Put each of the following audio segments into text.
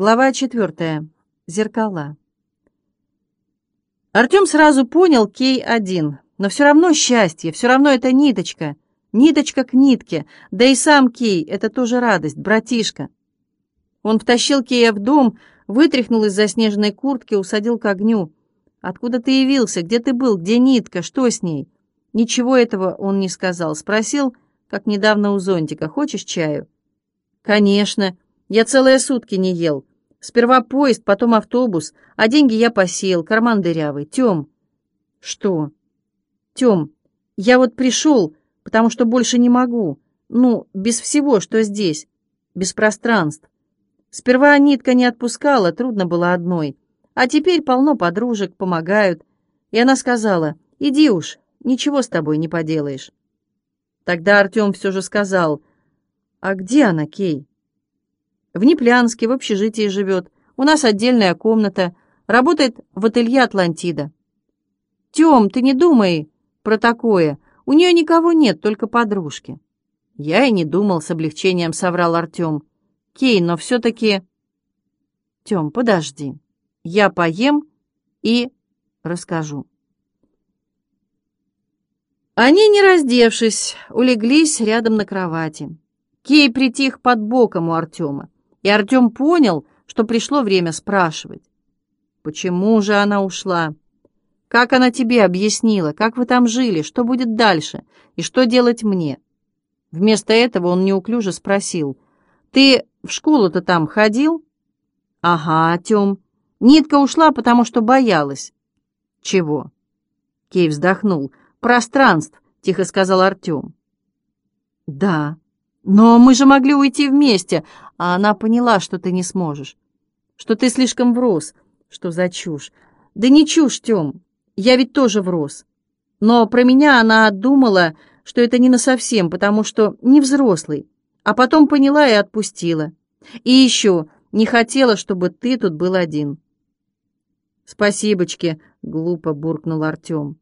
Глава четвертая. Зеркала. Артем сразу понял Кей один, но все равно счастье, все равно это ниточка, ниточка к нитке, да и сам Кей — это тоже радость, братишка. Он втащил Кея в дом, вытряхнул из заснеженной куртки, усадил к огню. «Откуда ты явился? Где ты был? Где нитка? Что с ней?» Ничего этого он не сказал. Спросил, как недавно у зонтика, «Хочешь чаю?» «Конечно!» Я целые сутки не ел. Сперва поезд, потом автобус, а деньги я посеял, карман дырявый. Тем. Что? Тем, я вот пришел, потому что больше не могу. Ну, без всего, что здесь, без пространств. Сперва нитка не отпускала, трудно было одной. А теперь полно подружек, помогают. И она сказала, иди уж, ничего с тобой не поделаешь. Тогда Артем все же сказал, а где она, Кей? В Неплянске, в общежитии живет. У нас отдельная комната. Работает в ателье «Атлантида». Тем, ты не думай про такое. У нее никого нет, только подружки. Я и не думал, с облегчением соврал Артем. Кей, но все-таки... Тем, подожди. Я поем и расскажу. Они, не раздевшись, улеглись рядом на кровати. Кей притих под боком у Артема и Артем понял, что пришло время спрашивать. «Почему же она ушла? Как она тебе объяснила? Как вы там жили? Что будет дальше? И что делать мне?» Вместо этого он неуклюже спросил. «Ты в школу-то там ходил?» «Ага, Тем. Нитка ушла, потому что боялась». «Чего?» Кей вздохнул. «Пространств», — тихо сказал Артем. «Да, но мы же могли уйти вместе, а она поняла, что ты не сможешь, что ты слишком врос. Что за чушь? Да не чушь, Тём, я ведь тоже врос. Но про меня она думала, что это не насовсем, потому что не взрослый, а потом поняла и отпустила. И еще не хотела, чтобы ты тут был один. «Спасибочки», — глупо буркнул Артем.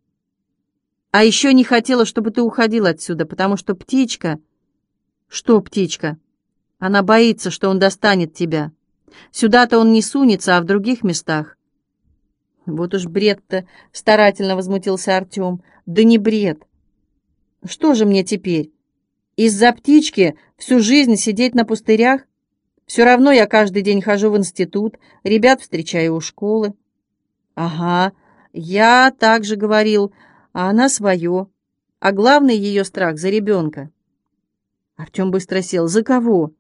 «А еще не хотела, чтобы ты уходил отсюда, потому что птичка...» «Что птичка?» Она боится, что он достанет тебя. Сюда-то он не сунется, а в других местах. Вот уж бред-то, старательно возмутился Артем. Да не бред. Что же мне теперь? Из-за птички всю жизнь сидеть на пустырях? Все равно я каждый день хожу в институт, ребят встречаю у школы. Ага, я также говорил, а она свое. А главный ее страх за ребенка. Артем быстро сел. За кого?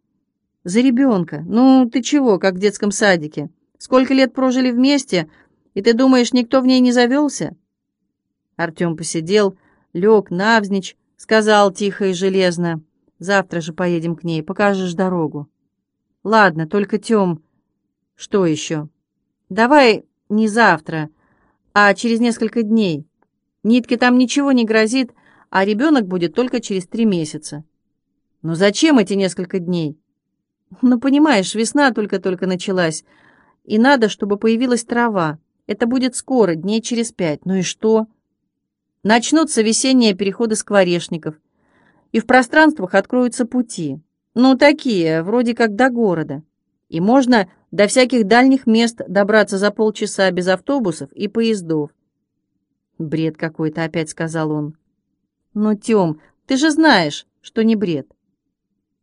За ребенка. Ну, ты чего, как в детском садике? Сколько лет прожили вместе, и ты думаешь, никто в ней не завелся?» Артем посидел, лег навзничь, сказал тихо и железно. «Завтра же поедем к ней, покажешь дорогу». «Ладно, только, Тем, что еще?» «Давай не завтра, а через несколько дней. Нитке там ничего не грозит, а ребенок будет только через три месяца». «Ну зачем эти несколько дней?» Ну, понимаешь, весна только-только началась, и надо, чтобы появилась трава. Это будет скоро, дней через пять. Ну и что? Начнутся весенние переходы скворечников, и в пространствах откроются пути. Ну, такие, вроде как до города. И можно до всяких дальних мест добраться за полчаса без автобусов и поездов. «Бред какой-то», — опять сказал он. «Ну, Тём, ты же знаешь, что не бред».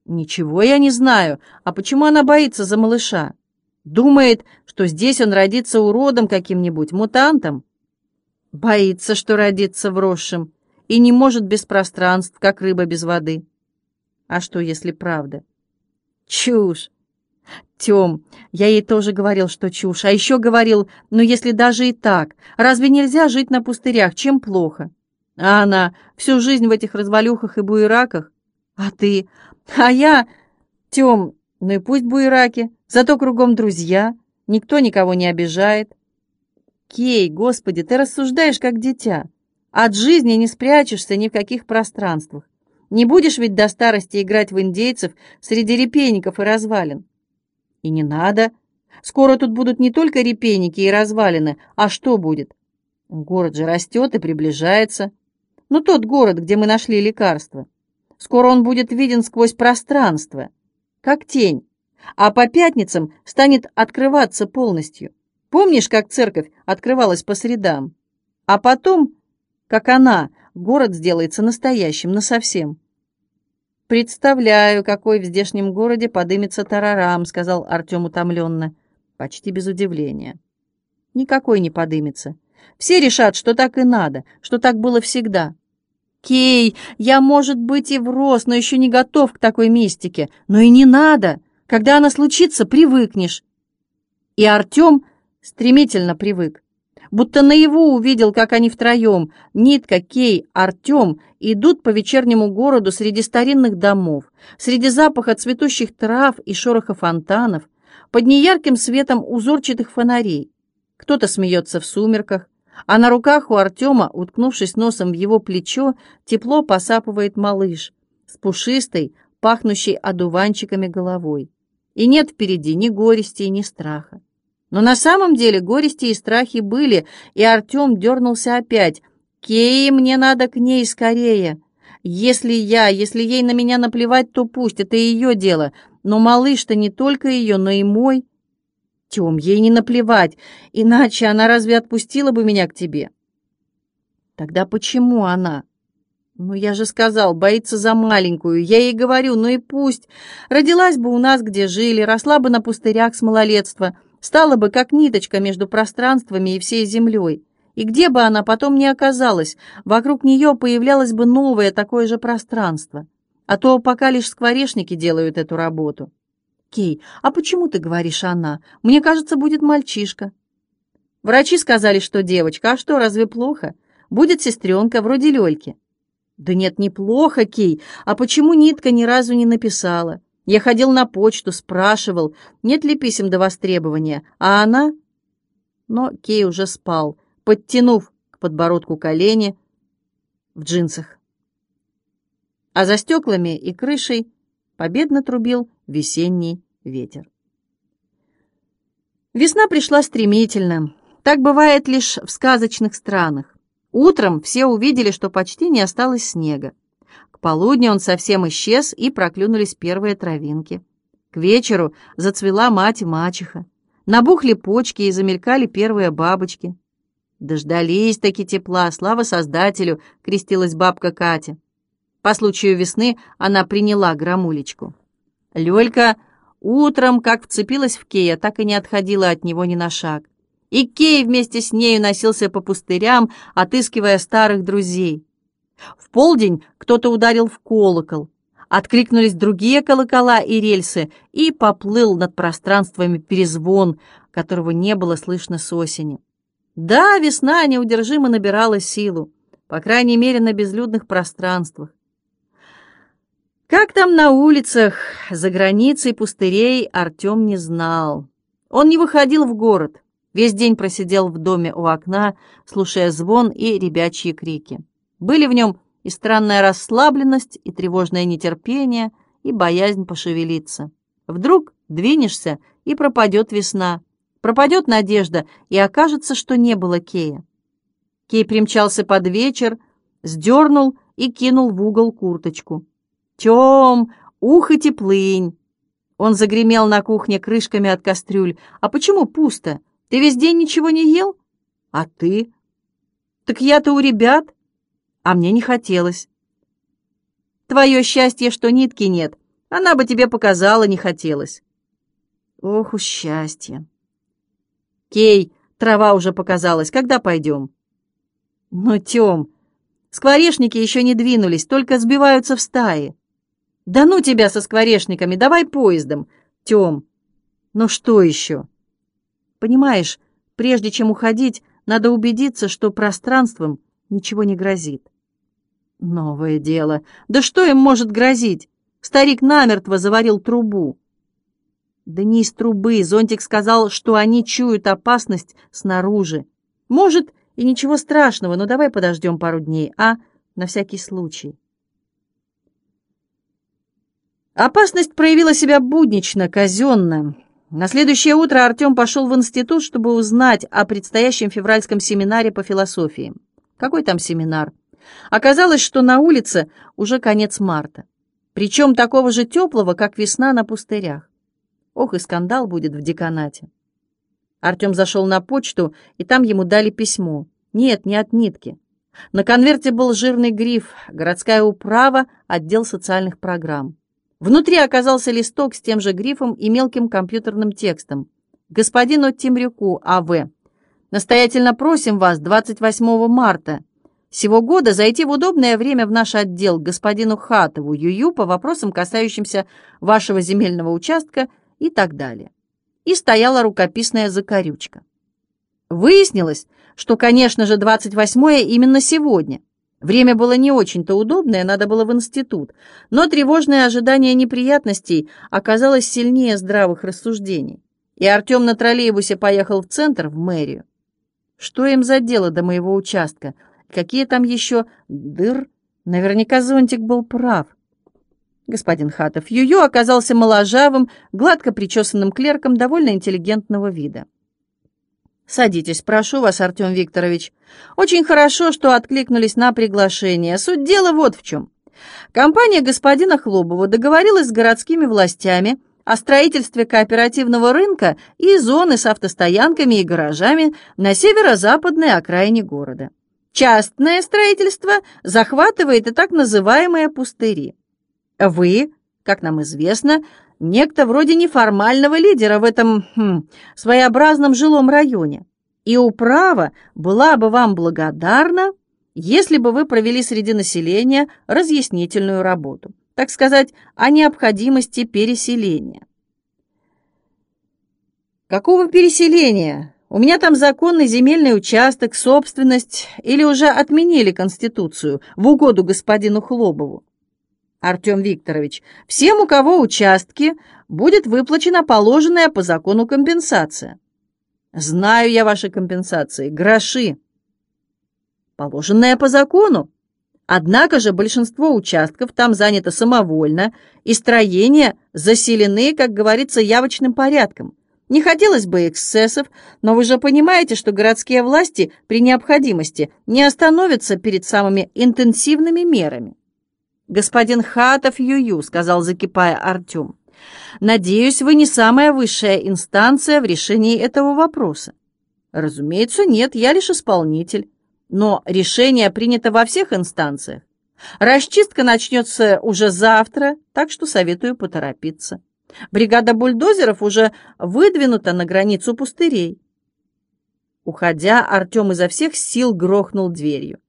Ничего я не знаю. А почему она боится за малыша? Думает, что здесь он родится уродом каким-нибудь, мутантом? Боится, что родится вросшим, и не может без пространств, как рыба без воды. А что, если правда? Чушь. Тём, я ей тоже говорил, что чушь, а еще говорил, ну если даже и так, разве нельзя жить на пустырях, чем плохо? А она всю жизнь в этих развалюхах и буераках? А ты, а я... Тем, ну и пусть буераки, зато кругом друзья, никто никого не обижает. Кей, господи, ты рассуждаешь как дитя. От жизни не спрячешься ни в каких пространствах. Не будешь ведь до старости играть в индейцев среди репейников и развалин. И не надо. Скоро тут будут не только репейники и развалины, а что будет? Город же растет и приближается. Ну, тот город, где мы нашли лекарство. Скоро он будет виден сквозь пространство, как тень, а по пятницам станет открываться полностью. Помнишь, как церковь открывалась по средам? А потом, как она, город сделается настоящим, насовсем. «Представляю, какой в здешнем городе подымется тарарам», — сказал Артем утомленно, почти без удивления. «Никакой не подымется. Все решат, что так и надо, что так было всегда. Кей, я, может быть, и врос, но еще не готов к такой мистике. Но и не надо. Когда она случится, привыкнешь». И Артем стремительно привык будто наяву увидел, как они втроем, Нитка, Кей, Артем, идут по вечернему городу среди старинных домов, среди запаха цветущих трав и шороха фонтанов, под неярким светом узорчатых фонарей. Кто-то смеется в сумерках, а на руках у Артема, уткнувшись носом в его плечо, тепло посапывает малыш с пушистой, пахнущей одуванчиками головой. И нет впереди ни горести, ни страха. Но на самом деле горести и страхи были, и Артем дернулся опять. «Кей, мне надо к ней скорее. Если я, если ей на меня наплевать, то пусть, это ее дело. Но малыш-то не только ее, но и мой». «Тем, ей не наплевать, иначе она разве отпустила бы меня к тебе?» «Тогда почему она?» «Ну, я же сказал, боится за маленькую. Я ей говорю, ну и пусть. Родилась бы у нас, где жили, росла бы на пустырях с малолетства стала бы как ниточка между пространствами и всей землей. И где бы она потом ни оказалась, вокруг нее появлялось бы новое такое же пространство. А то пока лишь скворечники делают эту работу. Кей, а почему ты говоришь «она»? Мне кажется, будет мальчишка. Врачи сказали, что девочка. А что, разве плохо? Будет сестренка, вроде Лёльки. Да нет, неплохо, Кей. А почему Нитка ни разу не написала? Я ходил на почту, спрашивал, нет ли писем до востребования, а она... Но Кей уже спал, подтянув к подбородку колени в джинсах. А за стеклами и крышей победно трубил весенний ветер. Весна пришла стремительно. Так бывает лишь в сказочных странах. Утром все увидели, что почти не осталось снега полудню он совсем исчез, и проклюнулись первые травинки. К вечеру зацвела мать и мачеха. Набухли почки и замелькали первые бабочки. Дождались таки тепла, слава Создателю, крестилась бабка Катя. По случаю весны она приняла громулечку. Лёлька утром, как вцепилась в Кея, так и не отходила от него ни на шаг. И Кей вместе с нею носился по пустырям, отыскивая старых друзей. В полдень кто-то ударил в колокол. Откликнулись другие колокола и рельсы, и поплыл над пространствами перезвон, которого не было слышно с осени. Да, весна неудержимо набирала силу, по крайней мере, на безлюдных пространствах. Как там на улицах, за границей пустырей, Артем не знал. Он не выходил в город, весь день просидел в доме у окна, слушая звон и ребячьи крики. Были в нем и странная расслабленность, и тревожное нетерпение, и боязнь пошевелиться. Вдруг двинешься, и пропадет весна, пропадет надежда, и окажется, что не было Кея. Кей примчался под вечер, сдернул и кинул в угол курточку. «Тем, ух и теплынь!» Он загремел на кухне крышками от кастрюль. «А почему пусто? Ты весь день ничего не ел?» «А ты?» «Так я-то у ребят а мне не хотелось. Твое счастье, что нитки нет. Она бы тебе показала, не хотелось. Ох уж счастье. Кей, трава уже показалась. Когда пойдем? Ну, Тем, скворечники еще не двинулись, только сбиваются в стаи. Да ну тебя со скворечниками, давай поездом. Тем, ну что еще? Понимаешь, прежде чем уходить, надо убедиться, что пространством ничего не грозит. Новое дело. Да что им может грозить? Старик намертво заварил трубу. Да не из трубы. Зонтик сказал, что они чуют опасность снаружи. Может, и ничего страшного, но давай подождем пару дней, а? На всякий случай. Опасность проявила себя буднично, казенно. На следующее утро Артем пошел в институт, чтобы узнать о предстоящем февральском семинаре по философии. Какой там семинар? Оказалось, что на улице уже конец марта, причем такого же теплого, как весна на пустырях. Ох, и скандал будет в деканате. Артем зашел на почту, и там ему дали письмо. Нет, не от нитки. На конверте был жирный гриф «Городская управа, отдел социальных программ». Внутри оказался листок с тем же грифом и мелким компьютерным текстом. «Господину Тимрюку А.В. Настоятельно просим вас 28 марта сего года зайти в удобное время в наш отдел к господину Хатову Юю по вопросам, касающимся вашего земельного участка и так далее». И стояла рукописная закорючка. Выяснилось, что, конечно же, 28-е именно сегодня. Время было не очень-то удобное, надо было в институт, но тревожное ожидание неприятностей оказалось сильнее здравых рассуждений. И Артем на троллейбусе поехал в центр, в мэрию. Что им за дело до моего участка? Какие там еще дыр? Наверняка Зонтик был прав. Господин Хатов Юю оказался моложавым, гладко причесанным клерком довольно интеллигентного вида. «Садитесь, прошу вас, Артем Викторович. Очень хорошо, что откликнулись на приглашение. Суть дела вот в чем. Компания господина Хлобова договорилась с городскими властями о строительстве кооперативного рынка и зоны с автостоянками и гаражами на северо-западной окраине города. Частное строительство захватывает и так называемые пустыри. Вы, как нам известно, некто вроде неформального лидера в этом хм, своеобразном жилом районе. И управа была бы вам благодарна, если бы вы провели среди населения разъяснительную работу, так сказать, о необходимости переселения. Какого переселения? У меня там законный земельный участок, собственность, или уже отменили Конституцию в угоду господину Хлобову? Артем Викторович, всем, у кого участки, будет выплачена положенная по закону компенсация. Знаю я ваши компенсации, гроши. Положенная по закону. Однако же большинство участков там занято самовольно, и строения заселены, как говорится, явочным порядком. Не хотелось бы эксцессов, но вы же понимаете, что городские власти при необходимости не остановятся перед самыми интенсивными мерами. «Господин Хатов Юю», — сказал, закипая Артем, — «надеюсь, вы не самая высшая инстанция в решении этого вопроса». «Разумеется, нет, я лишь исполнитель. Но решение принято во всех инстанциях. Расчистка начнется уже завтра, так что советую поторопиться. Бригада бульдозеров уже выдвинута на границу пустырей». Уходя, Артем изо всех сил грохнул дверью.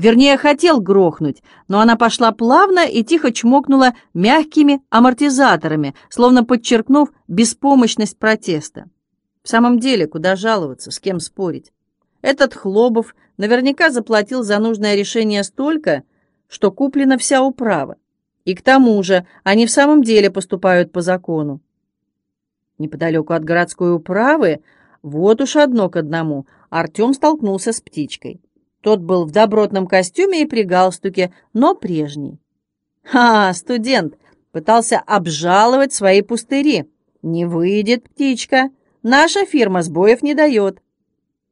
Вернее, хотел грохнуть, но она пошла плавно и тихо чмокнула мягкими амортизаторами, словно подчеркнув беспомощность протеста. В самом деле, куда жаловаться, с кем спорить? Этот Хлобов наверняка заплатил за нужное решение столько, что куплена вся управа. И к тому же они в самом деле поступают по закону. Неподалеку от городской управы, вот уж одно к одному, Артем столкнулся с птичкой. Тот был в добротном костюме и при галстуке, но прежний. «Ха, студент!» Пытался обжаловать свои пустыри. «Не выйдет, птичка. Наша фирма сбоев не дает».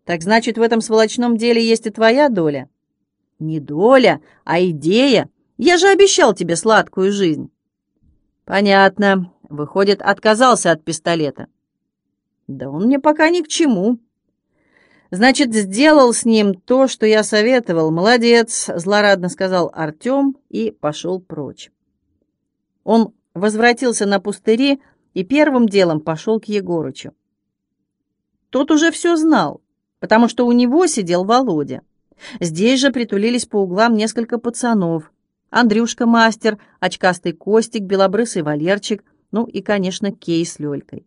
«Так значит, в этом сволочном деле есть и твоя доля?» «Не доля, а идея. Я же обещал тебе сладкую жизнь». «Понятно. Выходит, отказался от пистолета». «Да он мне пока ни к чему». Значит, сделал с ним то, что я советовал. Молодец, злорадно сказал Артем и пошел прочь. Он возвратился на пустыри и первым делом пошел к Егорычу. Тот уже все знал, потому что у него сидел Володя. Здесь же притулились по углам несколько пацанов. Андрюшка-мастер, очкастый Костик, белобрысый Валерчик, ну и, конечно, Кей с Лёлькой.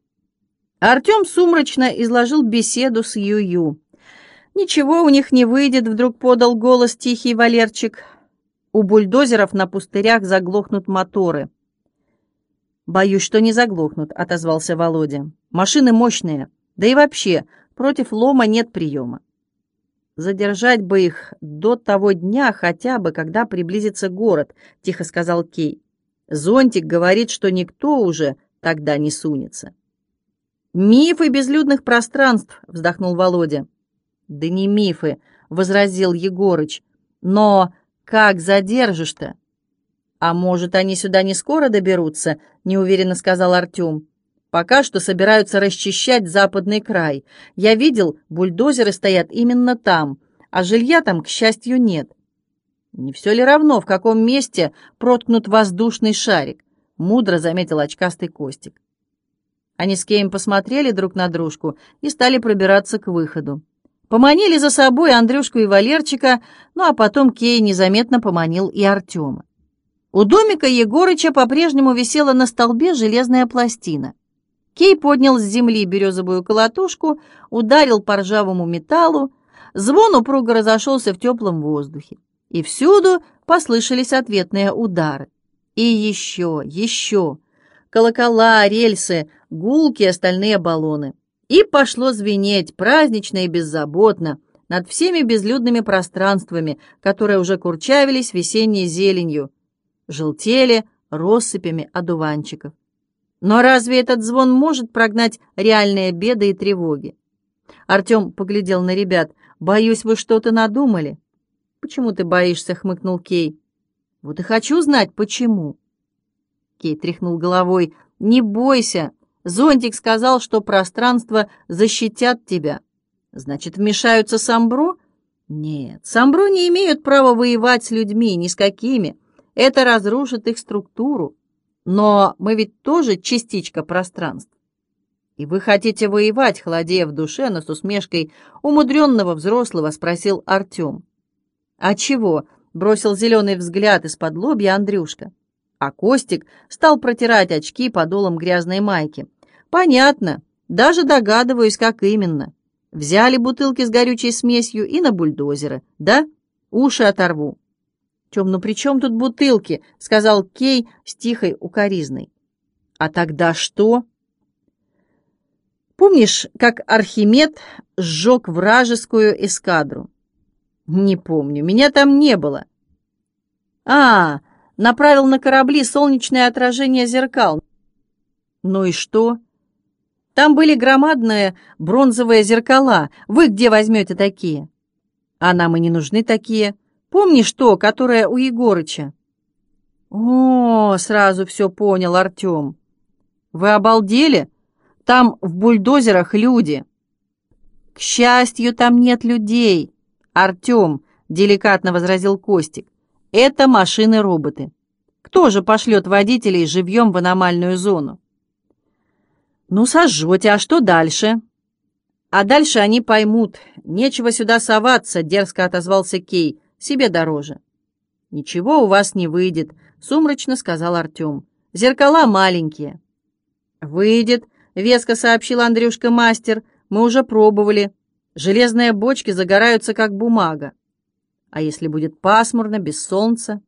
Артем сумрачно изложил беседу с Ю-Ю. «Ничего у них не выйдет», — вдруг подал голос тихий Валерчик. «У бульдозеров на пустырях заглохнут моторы». «Боюсь, что не заглохнут», — отозвался Володя. «Машины мощные. Да и вообще, против лома нет приема». «Задержать бы их до того дня хотя бы, когда приблизится город», — тихо сказал Кей. «Зонтик говорит, что никто уже тогда не сунется». «Мифы безлюдных пространств», — вздохнул Володя. «Да не мифы», — возразил Егорыч. «Но как задержишь-то?» «А может, они сюда не скоро доберутся?» — неуверенно сказал Артем. Пока что собираются расчищать западный край. Я видел, бульдозеры стоят именно там, а жилья там, к счастью, нет. Не все ли равно, в каком месте проткнут воздушный шарик? Мудро заметил очкастый Костик. Они с Кеем посмотрели друг на дружку и стали пробираться к выходу. Поманили за собой Андрюшку и Валерчика, ну а потом Кей незаметно поманил и Артема. У домика Егорыча по-прежнему висела на столбе железная пластина. Кей поднял с земли березовую колотушку, ударил по ржавому металлу, звон упруго разошелся в теплом воздухе, и всюду послышались ответные удары. И еще, еще. Колокола, рельсы, гулки, остальные баллоны. И пошло звенеть празднично и беззаботно над всеми безлюдными пространствами, которые уже курчавились весенней зеленью, желтели россыпями одуванчиков. Но разве этот звон может прогнать реальные беды и тревоги? Артем поглядел на ребят. «Боюсь, вы что-то надумали?» «Почему ты боишься?» — хмыкнул Кей. «Вот и хочу знать, почему». Кей тряхнул головой. «Не бойся, Зонтик сказал, что пространство защитят тебя. Значит, вмешаются самбро? Нет, самбро не имеют права воевать с людьми, ни с какими. Это разрушит их структуру. Но мы ведь тоже частичка пространства. И вы хотите воевать, холодея в душе, но с усмешкой умудренного взрослого спросил Артем. А чего? Бросил зеленый взгляд из-под лобья Андрюшка а Костик стал протирать очки подолом грязной майки. «Понятно. Даже догадываюсь, как именно. Взяли бутылки с горючей смесью и на бульдозеры, да? Уши оторву». «Тем, ну при чем тут бутылки?» — сказал Кей с тихой укоризной. «А тогда что?» «Помнишь, как Архимед сжег вражескую эскадру?» «Не помню, меня там не было». «А, направил на корабли солнечное отражение зеркал. Ну и что? Там были громадные бронзовые зеркала. Вы где возьмете такие? А нам и не нужны такие. Помнишь то, которое у Егорыча? О, сразу все понял Артем. Вы обалдели? Там в бульдозерах люди. К счастью, там нет людей. Артем, деликатно возразил Костик. Это машины-роботы. Кто же пошлет водителей живьем в аномальную зону? Ну, сожжете, а что дальше? А дальше они поймут. Нечего сюда соваться, дерзко отозвался Кей. Себе дороже. Ничего у вас не выйдет, сумрачно сказал Артем. Зеркала маленькие. Выйдет, веско сообщил Андрюшка-мастер. Мы уже пробовали. Железные бочки загораются, как бумага. А если будет пасмурно, без солнца?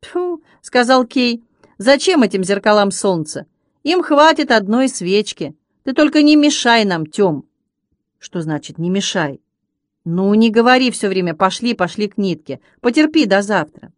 Тьфу, сказал Кей. Зачем этим зеркалам солнце? Им хватит одной свечки. Ты только не мешай нам, Тем. Что значит «не мешай»? Ну, не говори все время «пошли, пошли к нитке». Потерпи до завтра.